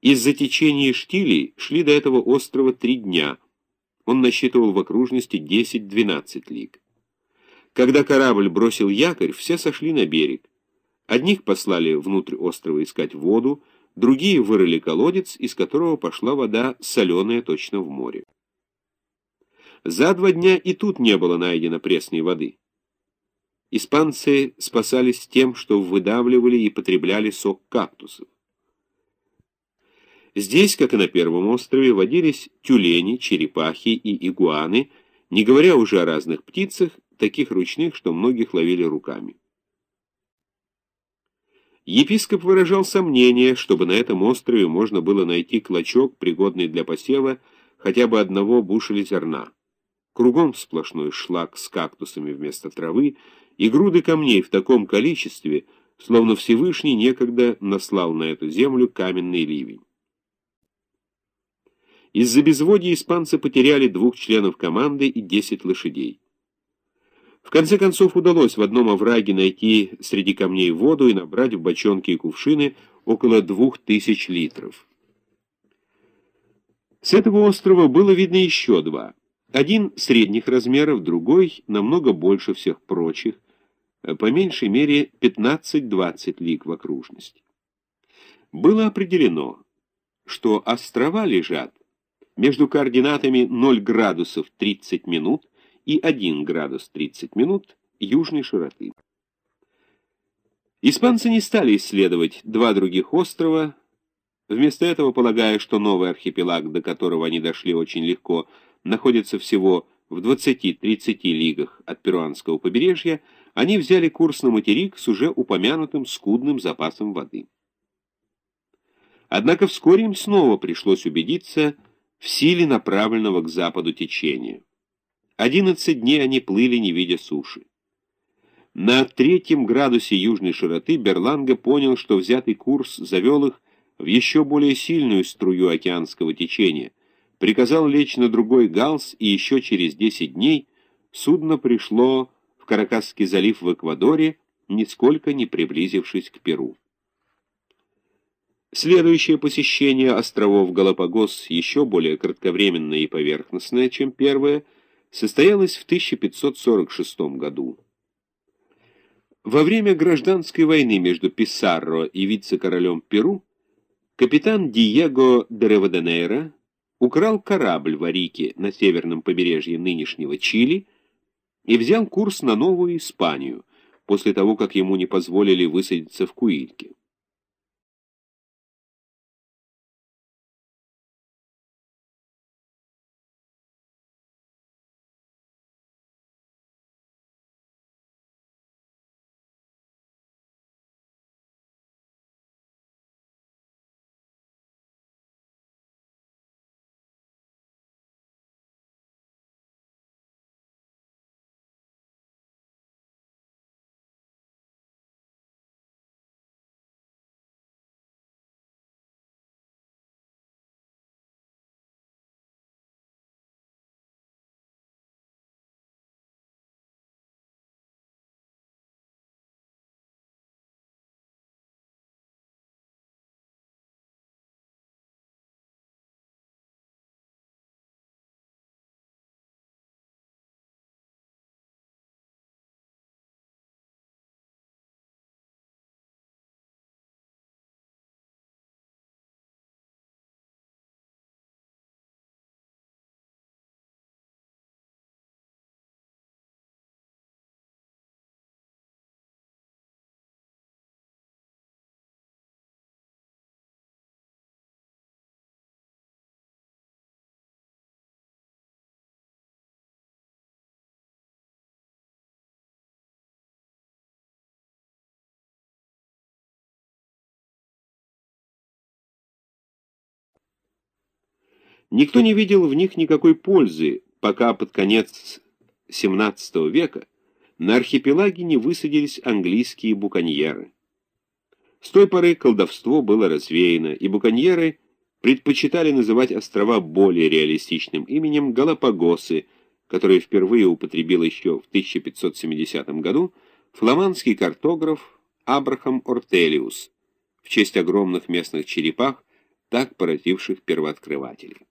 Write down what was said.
Из-за течения штилей шли до этого острова три дня. Он насчитывал в окружности 10-12 лиг. Когда корабль бросил якорь, все сошли на берег. Одних послали внутрь острова искать воду, другие вырыли колодец, из которого пошла вода соленая точно в море. За два дня и тут не было найдено пресной воды. Испанцы спасались тем, что выдавливали и потребляли сок кактусов. Здесь, как и на Первом острове, водились тюлени, черепахи и игуаны, не говоря уже о разных птицах, таких ручных, что многих ловили руками. Епископ выражал сомнение, чтобы на этом острове можно было найти клочок, пригодный для посева хотя бы одного бушеля зерна. Кругом сплошной шлак с кактусами вместо травы и груды камней в таком количестве, словно Всевышний некогда наслал на эту землю каменный ливень. Из-за безводья испанцы потеряли двух членов команды и десять лошадей. В конце концов удалось в одном овраге найти среди камней воду и набрать в бочонки и кувшины около двух тысяч литров. С этого острова было видно еще два. Один средних размеров, другой намного больше всех прочих, по меньшей мере 15-20 лиг в окружности. Было определено, что острова лежат между координатами 0 градусов 30 минут и 1 градус 30 минут южной широты. Испанцы не стали исследовать два других острова, вместо этого полагая, что новый архипелаг, до которого они дошли очень легко, находится всего в 20-30 лигах от перуанского побережья, они взяли курс на материк с уже упомянутым скудным запасом воды. Однако вскоре им снова пришлось убедиться, в силе направленного к западу течения. Одиннадцать дней они плыли, не видя суши. На третьем градусе южной широты Берланга понял, что взятый курс завел их в еще более сильную струю океанского течения, приказал лечь на другой галс, и еще через десять дней судно пришло в Каракасский залив в Эквадоре, нисколько не приблизившись к Перу. Следующее посещение островов Галапагос, еще более кратковременное и поверхностное, чем первое, состоялось в 1546 году. Во время гражданской войны между Писарро и вице-королем Перу капитан Диего де украл корабль в Арике на северном побережье нынешнего Чили и взял курс на Новую Испанию, после того, как ему не позволили высадиться в Куильке. Никто не видел в них никакой пользы, пока под конец XVII века на архипелаге не высадились английские буконьеры. С той поры колдовство было развеяно, и буконьеры предпочитали называть острова более реалистичным именем Галапагосы, которое впервые употребил еще в 1570 году фламандский картограф Абрахам Ортелиус в честь огромных местных черепах, так поразивших первооткрывателей.